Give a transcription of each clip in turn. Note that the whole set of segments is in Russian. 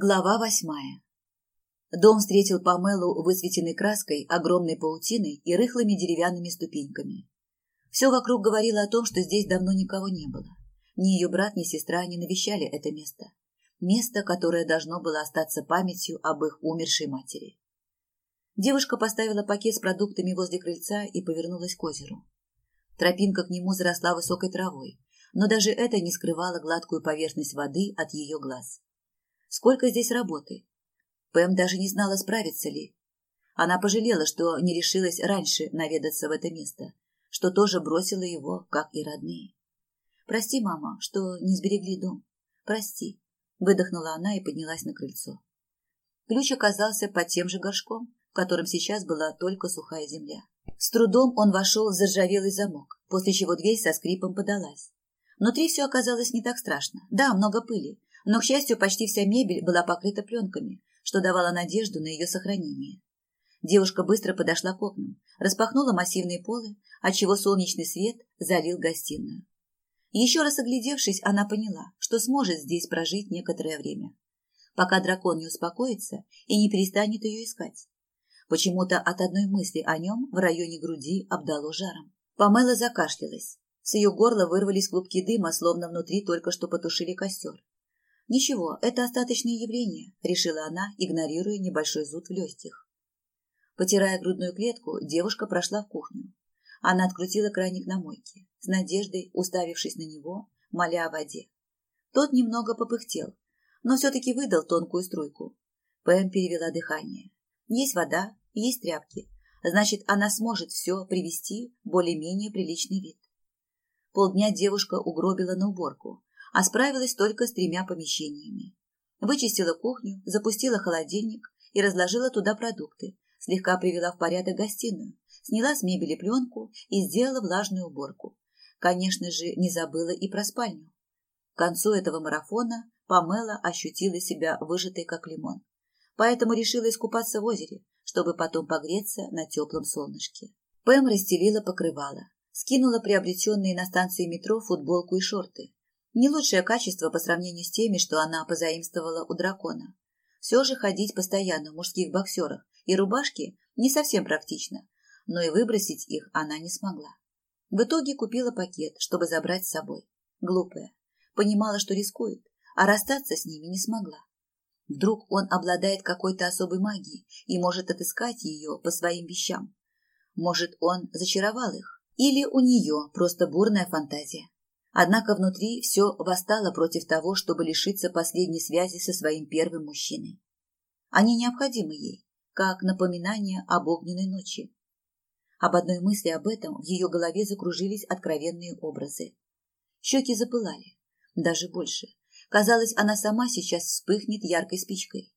Глава восьмая. Дом встретил Памелу высветенной краской, огромной паутиной и рыхлыми деревянными ступеньками. Все вокруг говорило о том, что здесь давно никого не было. Ни ее брат, ни сестра не навещали это место. Место, которое должно было остаться памятью об их умершей матери. Девушка поставила пакет с продуктами возле крыльца и повернулась к озеру. Тропинка к нему заросла высокой травой, но даже это не скрывало гладкую поверхность воды от ее глаз. Сколько здесь работы? Пэм даже не знала, справится ли. Она пожалела, что не решилась раньше наведаться в это место, что тоже бросила его, как и родные. «Прости, мама, что не сберегли дом. Прости», — выдохнула она и поднялась на крыльцо. Ключ оказался под тем же горшком, в котором сейчас была только сухая земля. С трудом он вошел в заржавелый замок, после чего дверь со скрипом подалась. Внутри все оказалось не так страшно. Да, много пыли, но, к счастью, почти вся мебель была покрыта пленками, что давало надежду на ее сохранение. Девушка быстро подошла к окнам, распахнула массивные полы, отчего солнечный свет залил гостиную. Еще раз оглядевшись, она поняла, что сможет здесь прожить некоторое время, пока дракон не успокоится и не перестанет ее искать. Почему-то от одной мысли о нем в районе груди обдало жаром. Памела закашлялась. С ее горла вырвались клубки дыма, словно внутри только что потушили костер. «Ничего, это остаточные явления», — решила она, игнорируя небольшой зуд в легких. Потирая грудную клетку, девушка прошла в кухню. Она открутила краник на мойке, с надеждой уставившись на него, моля о воде. Тот немного попыхтел, но все-таки выдал тонкую струйку. Пэм перевела дыхание. Есть вода, есть тряпки. Значит, она сможет все привести в более-менее приличный вид. Полдня девушка угробила на уборку, а справилась только с тремя помещениями. Вычистила кухню, запустила холодильник и разложила туда продукты, слегка привела в порядок гостиную, сняла с мебели пленку и сделала влажную уборку. Конечно же, не забыла и про спальню. К концу этого марафона Памела ощутила себя выжатой, как лимон. Поэтому решила искупаться в озере, чтобы потом погреться на теплом солнышке. Пэм расстелила покрывало, скинула приобретенные на станции метро футболку и шорты, не лучшее качество по сравнению с теми, что она позаимствовала у дракона. Все же ходить постоянно в мужских боксерах и рубашке не совсем практично, но и выбросить их она не смогла. В итоге купила пакет, чтобы забрать с собой. Глупая. Понимала, что рискует, а расстаться с ними не смогла. Вдруг он обладает какой-то особой магией и может отыскать ее по своим вещам. Может, он зачаровал их, или у нее просто бурная фантазия. Однако внутри все восстало против того, чтобы лишиться последней связи со своим первым мужчиной. Они необходимы ей, как напоминание об огненной ночи. Об одной мысли об этом в ее голове закружились откровенные образы. Щеки запылали, даже больше. Казалось, она сама сейчас вспыхнет яркой спичкой.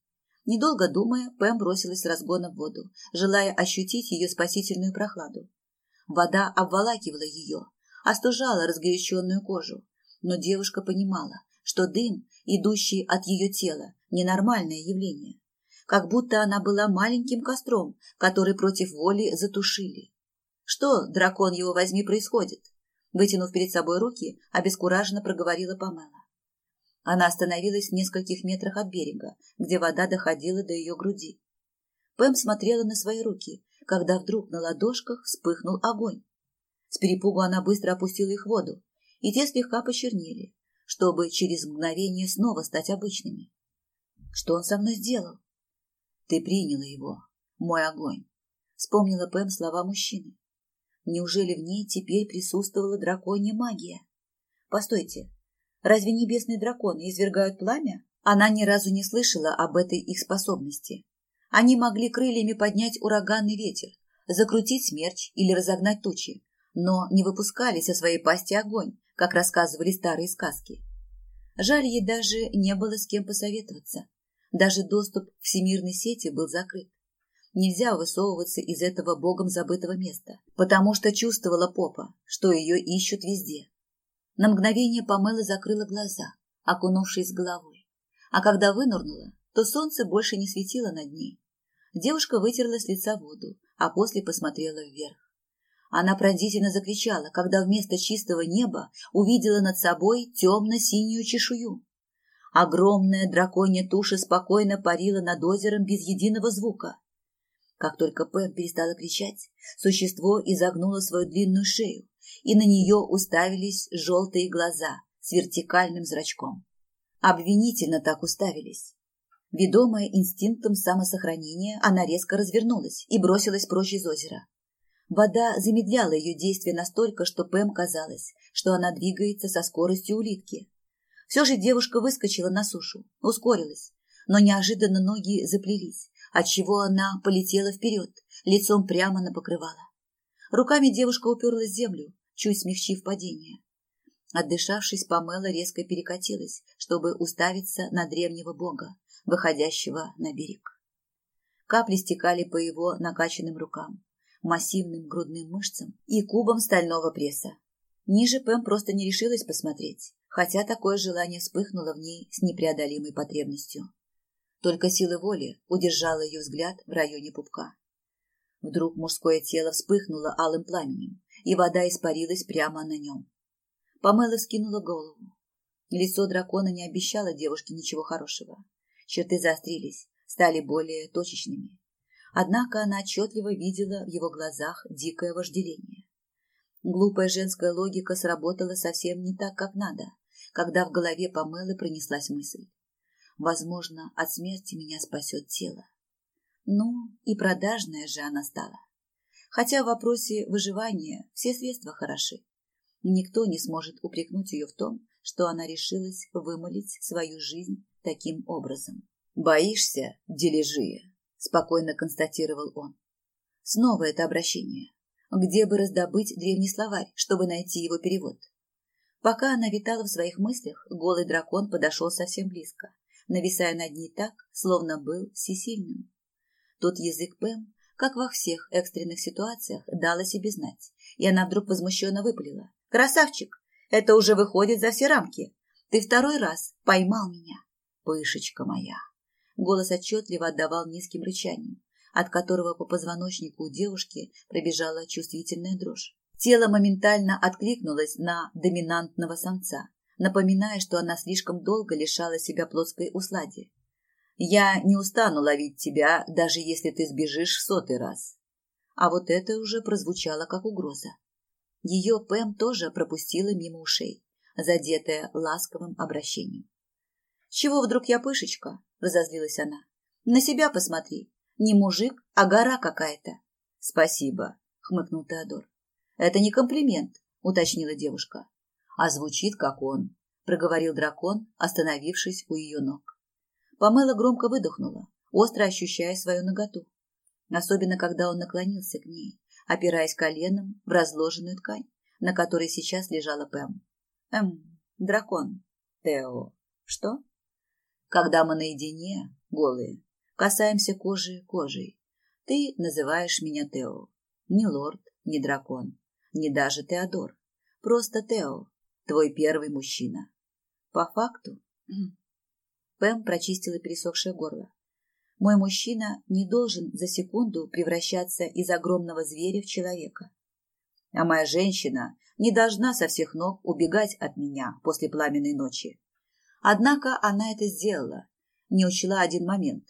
Недолго думая, Пэм бросилась с разгона в воду, желая ощутить ее спасительную прохладу. Вода обволакивала ее, остужала разгоряченную кожу. Но девушка понимала, что дым, идущий от ее тела, ненормальное явление. Как будто она была маленьким костром, который против воли затушили. Что, дракон его возьми, происходит? Вытянув перед собой руки, обескураженно проговорила Памела. Она остановилась в нескольких метрах от берега, где вода доходила до ее груди. Пэм смотрела на свои руки, когда вдруг на ладошках вспыхнул огонь. С перепугу она быстро опустила их в воду, и те слегка почернели, чтобы через мгновение снова стать обычными. Что он со мной сделал? Ты приняла его, мой огонь. Вспомнила Пэм слова мужчины. Неужели в ней теперь присутствовала драконья магия? Постойте, разве небесные драконы извергают пламя? Она ни разу не слышала об этой их способности. Они могли крыльями поднять ураганный ветер, закрутить смерч или разогнать тучи, но не выпускали со своей пасти огонь, как рассказывали старые сказки. Жаль, ей даже не было с кем посоветоваться. Даже доступ к всемирной сети был закрыт. Нельзя высовываться из этого богом забытого места, потому что чувствовала попа, что ее ищут везде. На мгновение Памела закрыла глаза, окунувшись головой. А когда вынырнула, то солнце больше не светило над ней. Девушка вытерла с лица воду, а после посмотрела вверх. Она пронзительно закричала, когда вместо чистого неба увидела над собой темно-синюю чешую. Огромная драконья туша спокойно парила над озером без единого звука. Как только Пэм перестала кричать, существо изогнуло свою длинную шею, и на нее уставились желтые глаза с вертикальным зрачком. Обвинительно так уставились. Ведомая инстинктом самосохранения, она резко развернулась и бросилась прочь из озера. Вода замедляла ее действие настолько, что Пэм казалось, что она двигается со скоростью улитки. Все же девушка выскочила на сушу, ускорилась, но неожиданно ноги заплелись, отчего она полетела вперед, лицом прямо на покрывало. Руками девушка уперлась в землю, чуть смягчив падение. Отдышавшись, Памела резко перекатилась, чтобы уставиться на древнего бога, выходящего на берег. Капли стекали по его накачанным рукам, массивным грудным мышцам и кубам стального пресса. Ниже Пэм просто не решилась посмотреть, хотя такое желание вспыхнуло в ней с непреодолимой потребностью. Только сила воли удержала ее взгляд в районе пупка. Вдруг мужское тело вспыхнуло алым пламенем, и вода испарилась прямо на нем. Памела скинула голову. Лицо дракона не обещало девушке ничего хорошего. Черты заострились, стали более точечными. Однако она отчетливо видела в его глазах дикое вожделение. Глупая женская логика сработала совсем не так, как надо, когда в голове Памелы пронеслась мысль. Возможно, от смерти меня спасет тело. Ну, и продажная же она стала. Хотя в вопросе выживания все средства хороши. Никто не сможет упрекнуть ее в том, что она решилась вымолить свою жизнь таким образом. «Боишься, дележия?» – спокойно констатировал он. Снова это обращение. Где бы раздобыть древний словарь, чтобы найти его перевод? Пока она витала в своих мыслях, голый дракон подошел совсем близко, нависая над ней так, словно был всесильным. Тот язык Пэм, как во всех экстренных ситуациях, дал о себе знать, и она вдруг возмущенно выпалила. «Красавчик! Это уже выходит за все рамки! Ты второй раз поймал меня!» пышечка моя. Голос отчетливо отдавал низким рычанием, от которого по позвоночнику у девушки пробежала чувствительная дрожь. Тело моментально откликнулось на доминантного самца, напоминая, что она слишком долго лишала себя плотской услади. «Я не устану ловить тебя, даже если ты сбежишь в сотый раз». А вот это уже прозвучало как угроза. Ее Пэм тоже пропустила мимо ушей, задетая ласковым обращением. Чего вдруг я пышечка?» – разозлилась она. «На себя посмотри. Не мужик, а гора какая-то». «Спасибо», – хмыкнул Теодор. «Это не комплимент», – уточнила девушка. «А звучит, как он», – проговорил дракон, остановившись у ее ног. Памела громко выдохнула, остро ощущая свою наготу. Особенно, когда он наклонился к ней, опираясь коленом в разложенную ткань, на которой сейчас лежала Пэм. Эм, дракон. Тео. Что? Когда мы наедине, голые, касаемся кожи кожей, ты называешь меня Тео. Не лорд, не дракон, не даже Теодор. Просто Тео, твой первый мужчина. По факту... Пэм прочистила пересохшее горло. Мой мужчина не должен за секунду превращаться из огромного зверя в человека. А моя женщина не должна со всех ног убегать от меня после пламенной ночи. Однако она это сделала, не учла один момент.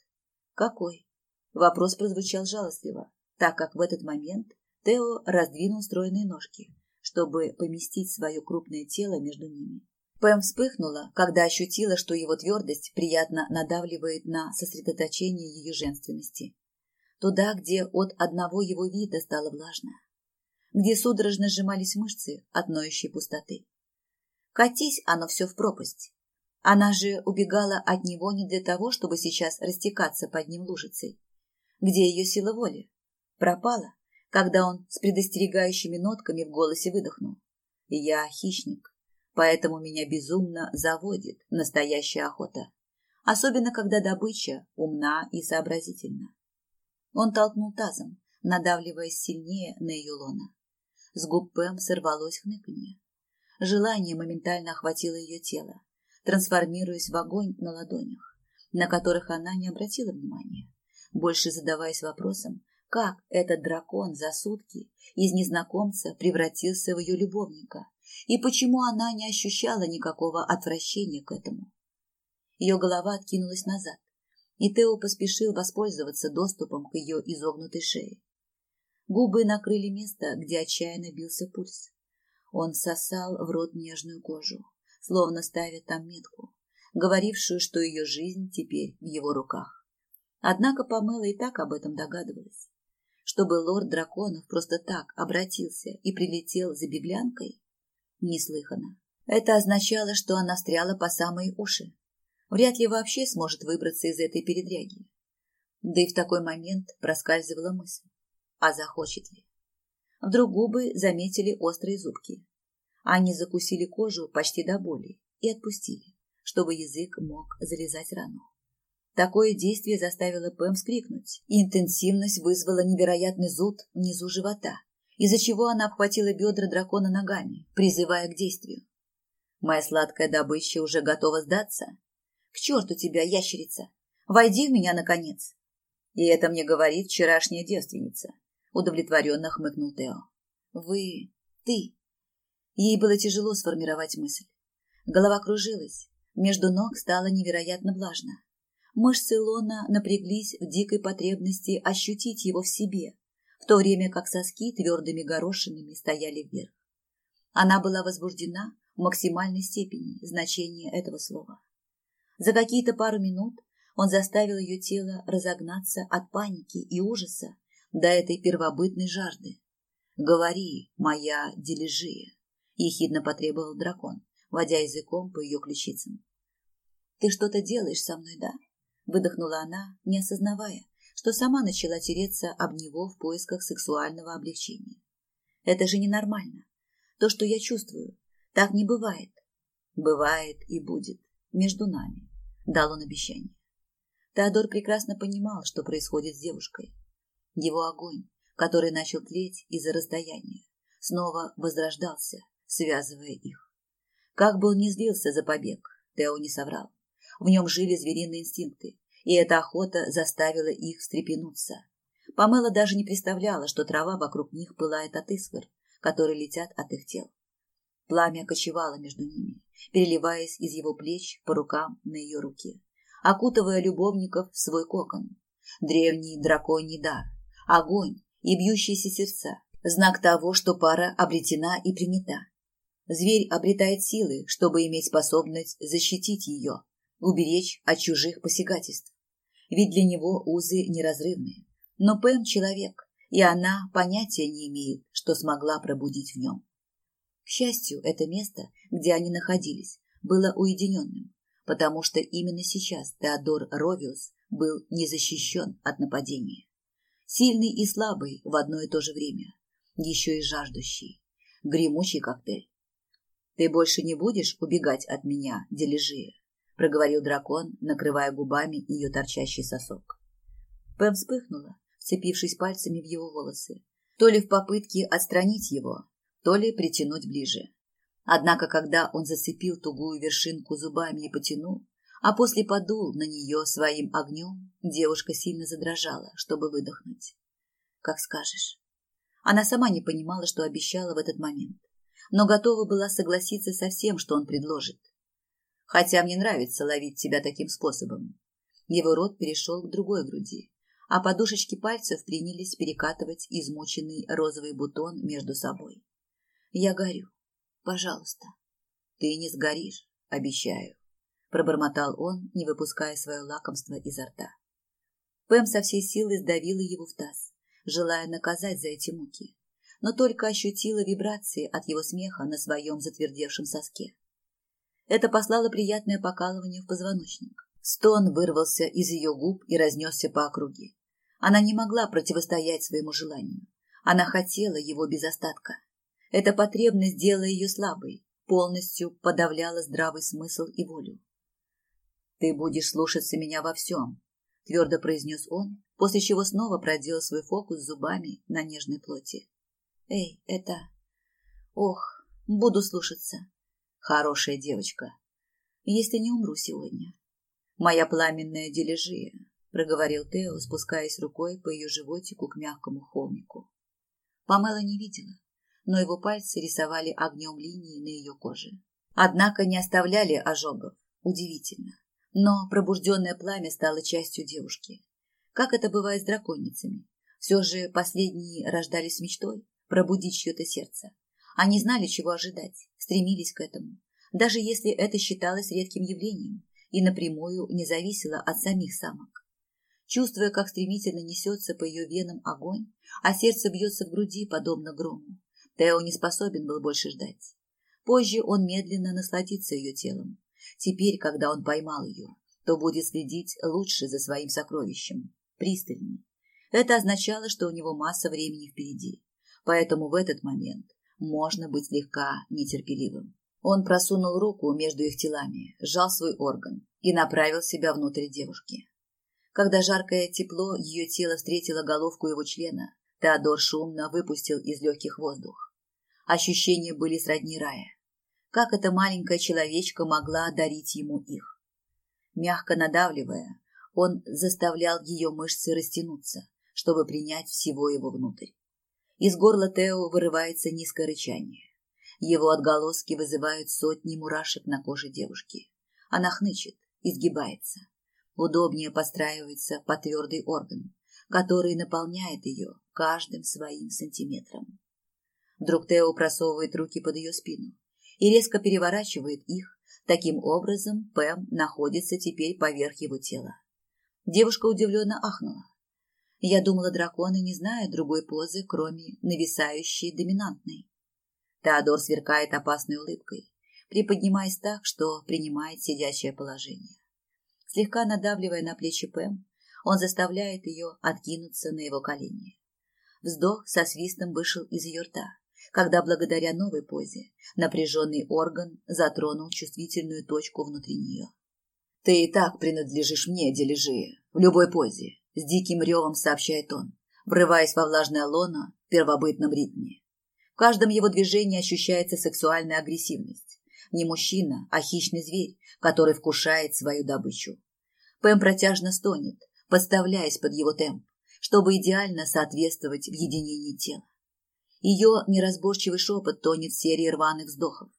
Какой? Вопрос прозвучал жалостливо, так как в этот момент Тео раздвинул стройные ножки, чтобы поместить свое крупное тело между ними. Пэм вспыхнула, когда ощутила, что его твердость приятно надавливает на сосредоточение ее женственности. Туда, где от одного его вида стало влажно. Где судорожно сжимались мышцы от ноющей пустоты. Катись оно все в пропасть. Она же убегала от него не для того, чтобы сейчас растекаться под ним лужицей. Где ее сила воли? Пропала, когда он с предостерегающими нотками в голосе выдохнул. Я хищник, Поэтому меня безумно заводит настоящая охота. Особенно, когда добыча умна и сообразительна. Он толкнул тазом, надавливаясь сильнее на ее лона. С губ Пэм сорвалось хныканье. Желание моментально охватило ее тело, трансформируясь в огонь на ладонях, на которых она не обратила внимания, больше задаваясь вопросом, как этот дракон за сутки из незнакомца превратился в ее любовника и почему она не ощущала никакого отвращения к этому. Ее голова откинулась назад, и Тео поспешил воспользоваться доступом к ее изогнутой шее. Губы накрыли место, где отчаянно бился пульс. Он сосал в рот нежную кожу, словно ставя там метку, говорившую, что ее жизнь теперь в его руках. Однако Памела и так об этом догадывалась. Чтобы лорд драконов просто так обратился и прилетел за беглянкой? Неслыханно. Это означало, что она встряла по самые уши. Вряд ли вообще сможет выбраться из этой передряги. Да и в такой момент проскальзывала мысль. А захочет ли? Вдруг губы заметили острые зубки. Они закусили кожу почти до боли и отпустили, чтобы язык мог залезать рану. Такое действие заставило Пэм скрикнуть, и интенсивность вызвала невероятный зуд внизу живота, из-за чего она обхватила бедра дракона ногами, призывая к действию. Моя сладкая добыча уже готова сдаться. К черту тебя, ящерица! Войди в меня, наконец! И это мне говорит вчерашняя девственница. Удовлетворенно хмыкнул Тео. Вы... ты... Ей было тяжело сформировать мысль. Голова кружилась, между ног стало невероятно влажно. Мышцы Лона напряглись в дикой потребности ощутить его в себе, в то время как соски твердыми горошинами стояли вверх. Она была возбуждена в максимальной степени значения этого слова. За какие-то пару минут он заставил ее тело разогнаться от паники и ужаса до этой первобытной жажды. «Говори, моя дележия», — ехидно потребовал дракон, водя языком по ее ключицам. «Ты что-то делаешь со мной, да?» выдохнула она, не осознавая, что сама начала тереться об него в поисках сексуального облегчения. Это же ненормально. То, что я чувствую, так не бывает. Бывает и будет между нами, дал он обещание. Теодор прекрасно понимал, что происходит с девушкой. Его огонь, который начал тлеть из-за расстояния, снова возрождался, связывая их. Как бы он ни злился за побег, Тео не соврал. В нем жили звериные инстинкты, и эта охота заставила их встрепенуться. Памела даже не представляла, что трава вокруг них пылает от искр, которые летят от их тел. Пламя кочевало между ними, переливаясь из его плеч по рукам на ее руке, окутывая любовников в свой кокон. Древний драконий дар, огонь и бьющиеся сердца, знак того, что пара обретена и принята. Зверь обретает силы, чтобы иметь способность защитить ее, уберечь от чужих посягательств. Ведь для него узы неразрывные. Но Пэм человек, и она понятия не имеет, что смогла пробудить в нем. К счастью, это место, где они находились, было уединенным, потому что именно сейчас Теодор Ровиус был не защищен от нападения. Сильный и слабый в одно и то же время, еще и жаждущий. Гремучий коктейль. Ты больше не будешь убегать от меня, Дележия? проговорил дракон, накрывая губами ее торчащий сосок. Пэм вспыхнула, вцепившись пальцами в его волосы, то ли в попытке отстранить его, то ли притянуть ближе. Однако, когда он зацепил тугую вершинку зубами и потянул, а после подул на нее своим огнем, девушка сильно задрожала, чтобы выдохнуть. «Как скажешь». Она сама не понимала, что обещала в этот момент, но готова была согласиться со всем, что он предложит хотя мне нравится ловить тебя таким способом. Его рот перешел к другой груди, а подушечки пальцев принялись перекатывать измученный розовый бутон между собой. Я горю. Пожалуйста. Ты не сгоришь, обещаю, пробормотал он, не выпуская свое лакомство изо рта. Пэм со всей силы сдавила его в таз, желая наказать за эти муки, но только ощутила вибрации от его смеха на своем затвердевшем соске. Это послало приятное покалывание в позвоночник. Стон вырвался из ее губ и разнесся по округе. Она не могла противостоять своему желанию. Она хотела его без остатка. Эта потребность делала ее слабой, полностью подавляла здравый смысл и волю. «Ты будешь слушаться меня во всем», — твердо произнес он, после чего снова проделал свой фокус зубами на нежной плоти. «Эй, это... Ох, буду слушаться», Хорошая девочка. Если не умру сегодня. Моя пламенная дележия, проговорил Тео, спускаясь рукой по ее животику к мягкому холмику. Памела не видела, но его пальцы рисовали огнем линии на ее коже. Однако не оставляли ожогов. Удивительно. Но пробужденное пламя стало частью девушки. Как это бывает с драконицами? Все же последние рождались мечтой пробудить чье-то сердце. Они знали, чего ожидать, стремились к этому, даже если это считалось редким явлением и напрямую не зависело от самих самок. Чувствуя, как стремительно несется по ее венам огонь, а сердце бьется в груди, подобно грому, Тео не способен был больше ждать. Позже он медленно насладится ее телом. Теперь, когда он поймал ее, то будет следить лучше за своим сокровищем, пристальнее. Это означало, что у него масса времени впереди, поэтому в этот момент можно быть слегка нетерпеливым. Он просунул руку между их телами, сжал свой орган и направил себя внутрь девушки. Когда жаркое тепло ее тела встретило головку его члена, Теодор шумно выпустил из легких воздух. Ощущения были сродни рая. Как эта маленькая человечка могла дарить ему их? Мягко надавливая, он заставлял ее мышцы растянуться, чтобы принять всего его внутрь. Из горла Тео вырывается низкое рычание. Его отголоски вызывают сотни мурашек на коже девушки. Она хнычет, изгибается. Удобнее постраивается по твердый орган, который наполняет ее каждым своим сантиметром. Вдруг Тео просовывает руки под ее спину и резко переворачивает их. Таким образом, Пэм находится теперь поверх его тела. Девушка удивленно ахнула. Я думала, драконы не знают другой позы, кроме нависающей доминантной. Теодор сверкает опасной улыбкой, приподнимаясь так, что принимает сидящее положение. Слегка надавливая на плечи Пэм, он заставляет ее откинуться на его колени. Вздох со свистом вышел из ее рта, когда благодаря новой позе напряженный орган затронул чувствительную точку внутри нее. «Ты и так принадлежишь мне, Дележи, в любой позе, с диким ревом сообщает он, врываясь во влажное лоно в первобытном ритме. В каждом его движении ощущается сексуальная агрессивность. Не мужчина, а хищный зверь, который вкушает свою добычу. Пэм протяжно стонет, подставляясь под его темп, чтобы идеально соответствовать в единении тела. Ее неразборчивый шепот тонет в серии рваных вздохов.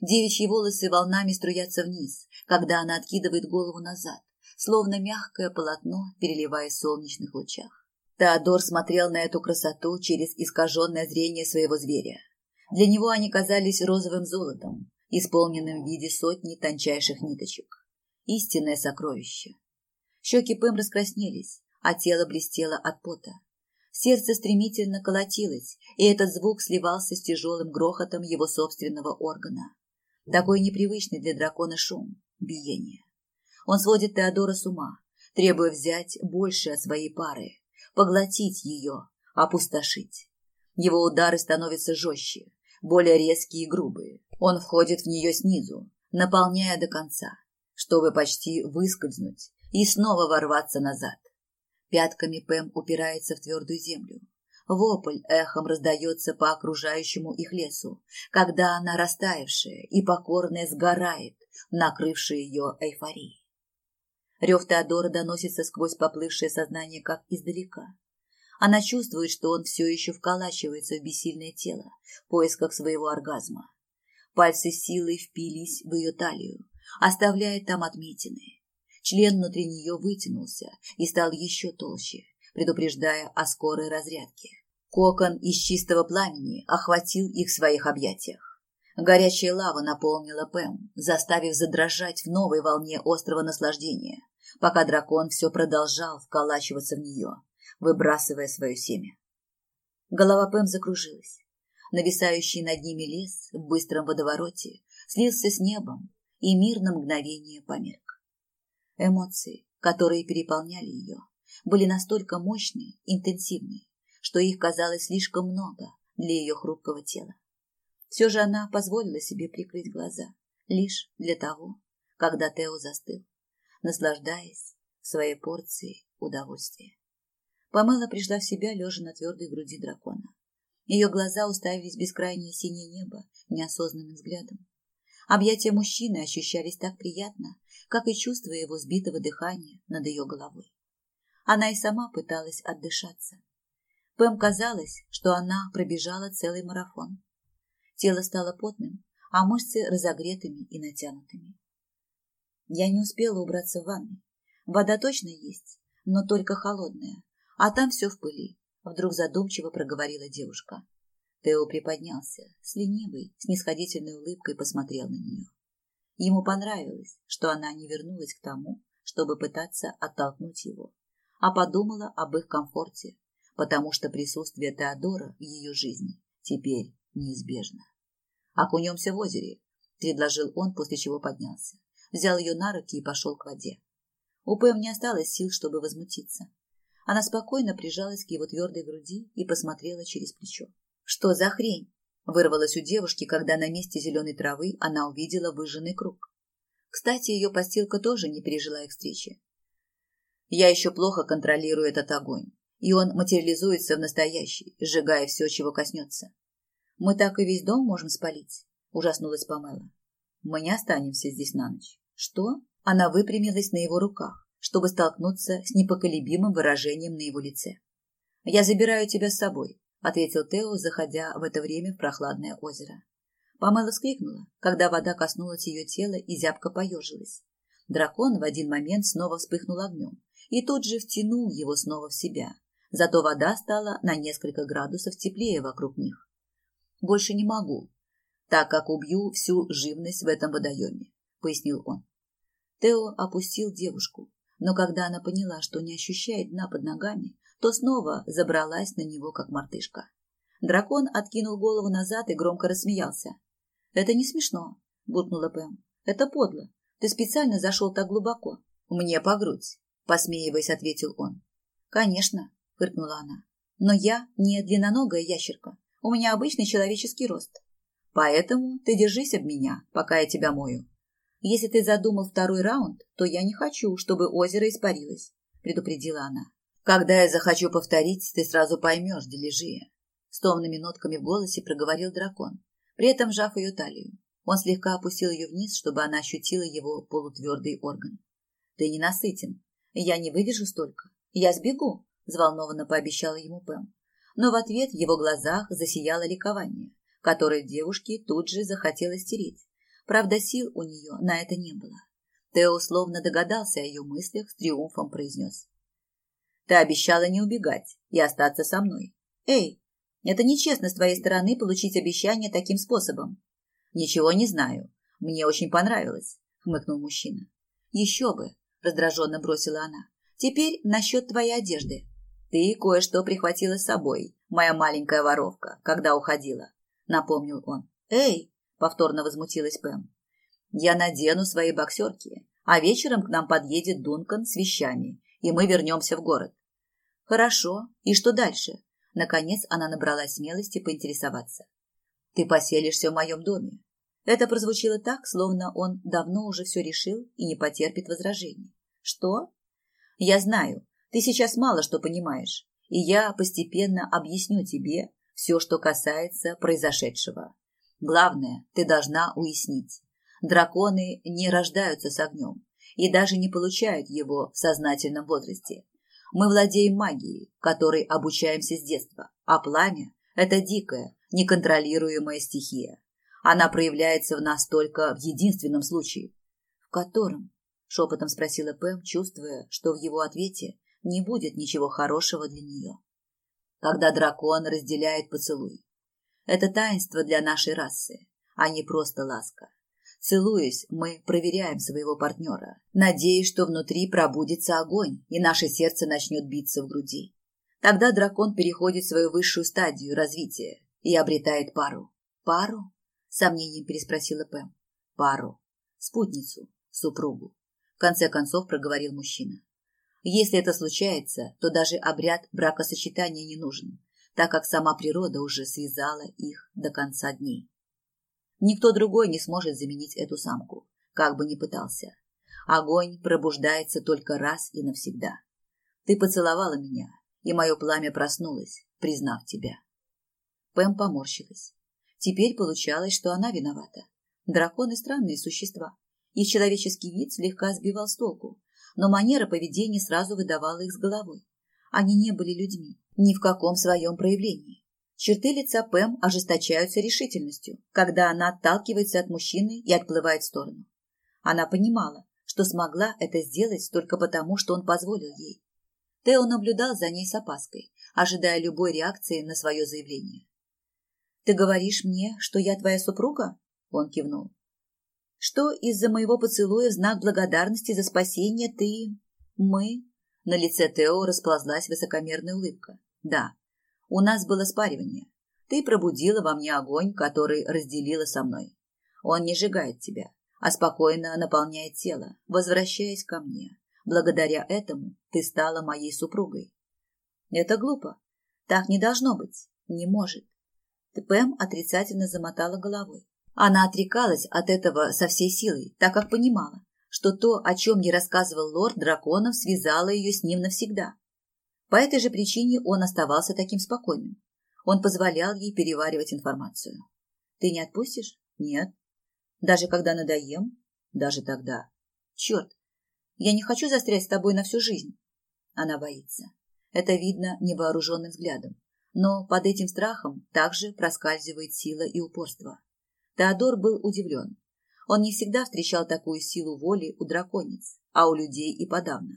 Девичьи волосы волнами струятся вниз, когда она откидывает голову назад, словно мягкое полотно, переливаясь в солнечных лучах. Теодор смотрел на эту красоту через искаженное зрение своего зверя. Для него они казались розовым золотом, исполненным в виде сотни тончайших ниточек. Истинное сокровище. Щеки Пэм раскраснелись, а тело блестело от пота. Сердце стремительно колотилось, и этот звук сливался с тяжелым грохотом его собственного органа. Такой непривычный для дракона шум, биение. Он сводит Теодора с ума, требуя взять больше от своей пары, поглотить ее, опустошить. Его удары становятся жестче, более резкие и грубые. Он входит в нее снизу, наполняя до конца, чтобы почти выскользнуть и снова ворваться назад. Пятками Пэм упирается в твердую землю. Вопль эхом раздается по окружающему их лесу, когда она растаявшая и покорная сгорает, накрывшая ее эйфорией. Рев Теодора доносится сквозь поплывшее сознание, как издалека. Она чувствует, что он все еще вколачивается в бессильное тело в поисках своего оргазма. Пальцы силой впились в ее талию, оставляя там отметины. Член внутри нее вытянулся и стал еще толще, предупреждая о скорой разрядке. Кокон из чистого пламени охватил их в своих объятиях. Горячая лава наполнила Пэм, заставив задрожать в новой волне острого наслаждения, пока дракон все продолжал вколачиваться в нее, выбрасывая свое семя. Голова Пэм закружилась. Нависающий над ними лес в быстром водовороте слился с небом, и мир на мгновение померк. Эмоции, которые переполняли ее, были настолько мощные, интенсивные, что их казалось слишком много для ее хрупкого тела. Все же она позволила себе прикрыть глаза, лишь для того, когда Тео застыл, наслаждаясь своей порцией удовольствия. Памела пришла в себя, лежа на твердой груди дракона. Ее глаза уставились в бескрайнее синее небо неосознанным взглядом. Объятия мужчины ощущались так приятно, как и чувство его сбитого дыхания над ее головой. Она и сама пыталась отдышаться. Пэм казалось, что она пробежала целый марафон. Тело стало потным, а мышцы разогретыми и натянутыми. Я не успела убраться в ванной. Вода точно есть, но только холодная, а там все в пыли. Вдруг задумчиво проговорила девушка. Тео приподнялся, с ленивой, снисходительной улыбкой посмотрел на нее. Ему понравилось, что она не вернулась к тому, чтобы пытаться оттолкнуть его, а подумала об их комфорте, потому что присутствие Теодора в ее жизни теперь неизбежно. «Окунемся в озере», — предложил он, после чего поднялся, взял ее на руки и пошел к воде. У Пэм не осталось сил, чтобы возмутиться. Она спокойно прижалась к его твердой груди и посмотрела через плечо. «Что за хрень?» Вырвалась у девушки, когда на месте зеленой травы она увидела выжженный круг. Кстати, ее постилка тоже не пережила их встречи. Я еще плохо контролирую этот огонь, и он материализуется в настоящий, сжигая все, чего коснется. Мы так и весь дом можем спалить, ужаснулась Памела. Мы не останемся здесь на ночь. Что? Она выпрямилась на его руках, чтобы столкнуться с непоколебимым выражением на его лице. Я забираю тебя с собой, ответил Тео, заходя в это время в прохладное озеро. Памела вскрикнула, когда вода коснулась ее тела и зябко поежилась. Дракон в один момент снова вспыхнул огнем и тут же втянул его снова в себя. Зато вода стала на несколько градусов теплее вокруг них. «Больше не могу, так как убью всю живность в этом водоеме», — пояснил он. Тео опустил девушку, но когда она поняла, что не ощущает дна под ногами, то снова забралась на него, как мартышка. Дракон откинул голову назад и громко рассмеялся. «Это не смешно», — буркнула Пэм. «Это подло. Ты специально зашел так глубоко». «Мне по грудь», — посмеиваясь, ответил он. «Конечно», — фыркнула она. «Но я не длинноногая ящерка. У меня обычный человеческий рост. Поэтому ты держись об меня, пока я тебя мою. Если ты задумал второй раунд, то я не хочу, чтобы озеро испарилось», — предупредила она. Когда я захочу повторить, ты сразу поймешь, Дележия. С томными нотками в голосе проговорил дракон, при этом сжав ее талию. Он слегка опустил ее вниз, чтобы она ощутила его полутвердый орган. Ты не насытен. Я не выдержу столько. Я сбегу, взволнованно пообещала ему Пэм. Но в ответ в его глазах засияло ликование, которое девушке тут же захотелось стереть. Правда, сил у нее на это не было. Тео словно догадался о ее мыслях, с триумфом произнес. Ты обещала не убегать и остаться со мной. Эй, это нечестно с твоей стороны получить обещание таким способом. Ничего не знаю. Мне очень понравилось, хмыкнул мужчина. Еще бы, раздраженно бросила она. Теперь насчет твоей одежды. Ты кое-что прихватила с собой, моя маленькая воровка, когда уходила, напомнил он. Эй, повторно возмутилась Пэм. Я надену свои боксерки, а вечером к нам подъедет Дункан с вещами и мы вернемся в город. Хорошо. И что дальше? Наконец она набралась смелости поинтересоваться. Ты поселишься в моем доме. Это прозвучало так, словно он давно уже все решил и не потерпит возражений. Что? Я знаю, ты сейчас мало что понимаешь, и я постепенно объясню тебе все, что касается произошедшего. Главное, ты должна уяснить. Драконы не рождаются с огнем и даже не получают его в сознательном возрасте. Мы владеем магией, которой обучаемся с детства, а пламя – это дикая, неконтролируемая стихия. Она проявляется в нас только в единственном случае. В котором? Шепотом спросила Пэм, чувствуя, что в его ответе не будет ничего хорошего для нее. Когда дракон разделяет поцелуй. Это таинство для нашей расы, а не просто ласка. Целуясь, мы проверяем своего партнера, надеясь, что внутри пробудится огонь, и наше сердце начнет биться в груди. Тогда дракон переходит в свою высшую стадию развития и обретает пару. «Пару?» – сомнением переспросила Пэм. «Пару. Спутницу. Супругу». В конце концов проговорил мужчина. Если это случается, то даже обряд бракосочетания не нужен, так как сама природа уже связала их до конца дней. Никто другой не сможет заменить эту самку, как бы ни пытался. Огонь пробуждается только раз и навсегда. Ты поцеловала меня, и мое пламя проснулось, признав тебя. Пэм поморщилась. Теперь получалось, что она виновата. Драконы – странные существа. Их человеческий вид слегка сбивал с толку, но манера поведения сразу выдавала их с головой. Они не были людьми, ни в каком своем проявлении. Черты лица Пэм ожесточаются решительностью, когда она отталкивается от мужчины и отплывает в сторону. Она понимала, что смогла это сделать только потому, что он позволил ей. Тео наблюдал за ней с опаской, ожидая любой реакции на свое заявление. «Ты говоришь мне, что я твоя супруга?» Он кивнул. «Что из-за моего поцелуя в знак благодарности за спасение ты... мы...» На лице Тео расползлась высокомерная улыбка. «Да, у нас было спаривание. Ты пробудила во мне огонь, который разделила со мной. Он не сжигает тебя, а спокойно наполняет тело, возвращаясь ко мне. Благодаря этому ты стала моей супругой. Это глупо. Так не должно быть. Не может. Пэм отрицательно замотала головой. Она отрекалась от этого со всей силой, так как понимала, что то, о чем ей рассказывал лорд драконов, связало ее с ним навсегда. По этой же причине он оставался таким спокойным. Он позволял ей переваривать информацию. «Ты не отпустишь?» «Нет». «Даже когда надоем?» «Даже тогда». «Черт, я не хочу застрять с тобой на всю жизнь». Она боится. Это видно невооруженным взглядом. Но под этим страхом также проскальзывает сила и упорство. Теодор был удивлен. Он не всегда встречал такую силу воли у драконец, а у людей и подавно.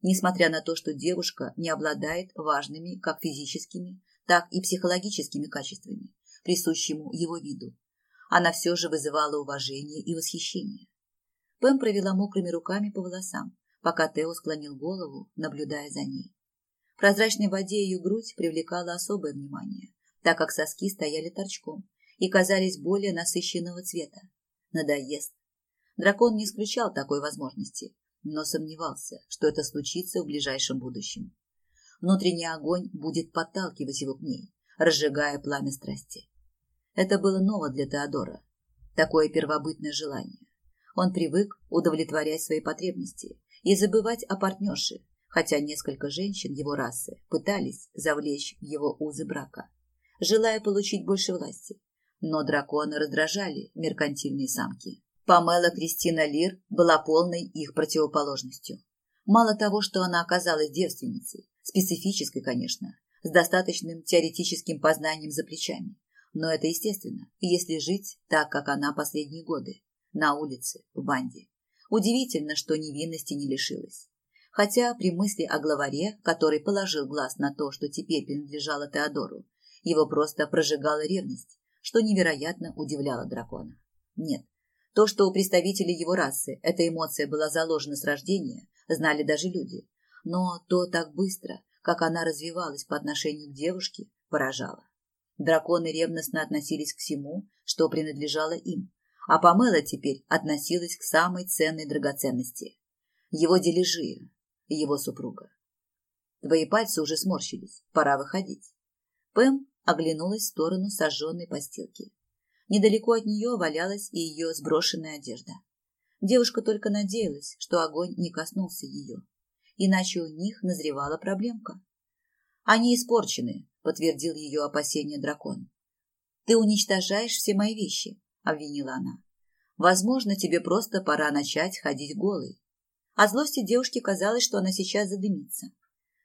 Несмотря на то, что девушка не обладает важными как физическими, так и психологическими качествами, присущему его виду, она все же вызывала уважение и восхищение. Пэм провела мокрыми руками по волосам, пока Тео склонил голову, наблюдая за ней. В прозрачной воде ее грудь привлекала особое внимание, так как соски стояли торчком и казались более насыщенного цвета. Надоест. Дракон не исключал такой возможности, но сомневался, что это случится в ближайшем будущем. Внутренний огонь будет подталкивать его к ней, разжигая пламя страсти. Это было ново для Теодора, такое первобытное желание. Он привык удовлетворять свои потребности и забывать о партнерше, хотя несколько женщин его расы пытались завлечь в его узы брака, желая получить больше власти. Но драконы раздражали меркантильные самки. Памела Кристина Лир была полной их противоположностью. Мало того, что она оказалась девственницей, специфической, конечно, с достаточным теоретическим познанием за плечами, но это естественно, если жить так, как она последние годы, на улице, в банде. Удивительно, что невинности не лишилась. Хотя при мысли о главаре, который положил глаз на то, что теперь принадлежало Теодору, его просто прожигала ревность, что невероятно удивляло дракона. Нет, то, что у представителей его расы эта эмоция была заложена с рождения, знали даже люди. Но то так быстро, как она развивалась по отношению к девушке, поражало. Драконы ревностно относились к всему, что принадлежало им, а Памела теперь относилась к самой ценной драгоценности – его дележи, его супруга. Твои пальцы уже сморщились, пора выходить. Пэм оглянулась в сторону сожженной постилки. Недалеко от нее валялась и ее сброшенная одежда. Девушка только надеялась, что огонь не коснулся ее, иначе у них назревала проблемка. «Они испорчены», — подтвердил ее опасение дракон. «Ты уничтожаешь все мои вещи», — обвинила она. «Возможно, тебе просто пора начать ходить голой». От злости девушке казалось, что она сейчас задымится.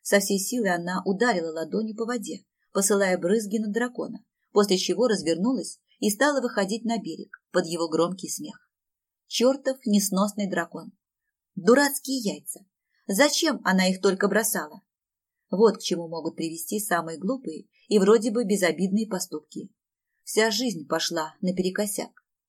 Со всей силы она ударила ладонью по воде, посылая брызги на дракона, после чего развернулась и стала выходить на берег под его громкий смех. Чертов несносный дракон. Дурацкие яйца. Зачем она их только бросала? Вот к чему могут привести самые глупые и вроде бы безобидные поступки. Вся жизнь пошла наперекосяк.